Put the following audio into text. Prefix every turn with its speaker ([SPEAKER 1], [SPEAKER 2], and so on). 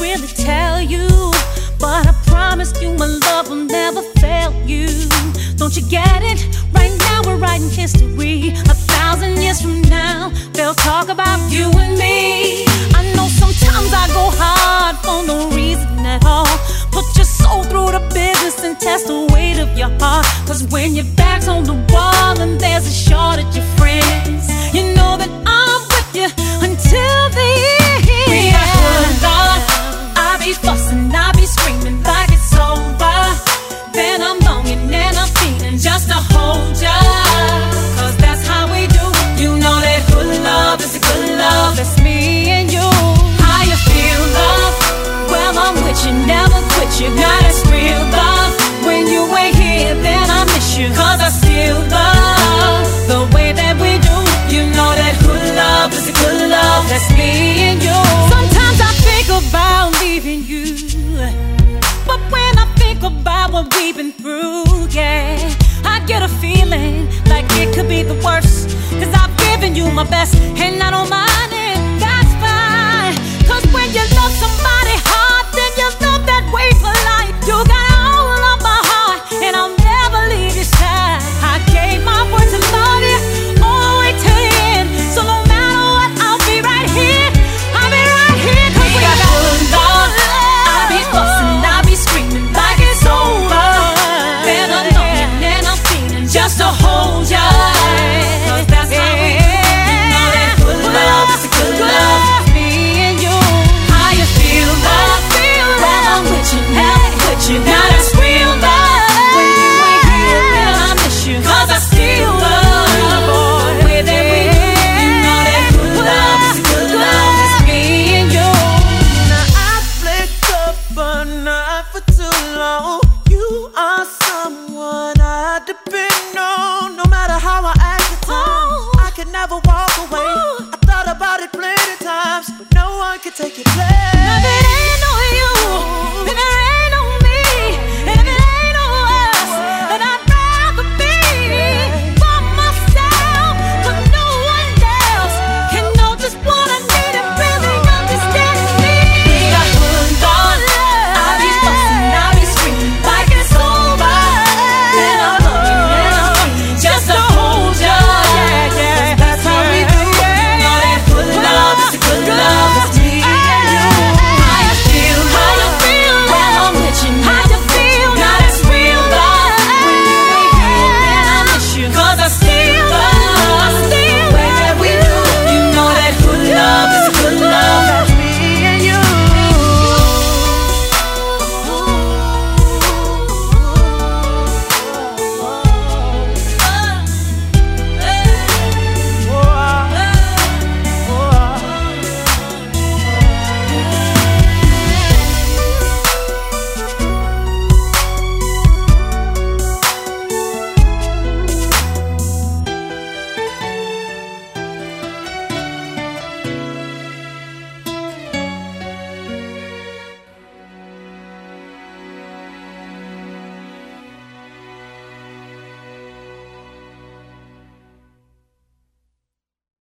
[SPEAKER 1] really tell you, but I promise you my love will never fail you. Don't you get it? Right now we're writing history. A thousand years from now, they'll talk about you and me. I know sometimes I go hard for no reason at all. Put your soul through the business and test the weight of your heart. Cause when your back's on the wall and there's a shortage of friends, you know that I'm what we've been through, yeah, I get a feeling like it could be the worst. Cause I've given you my best, and I don't mind.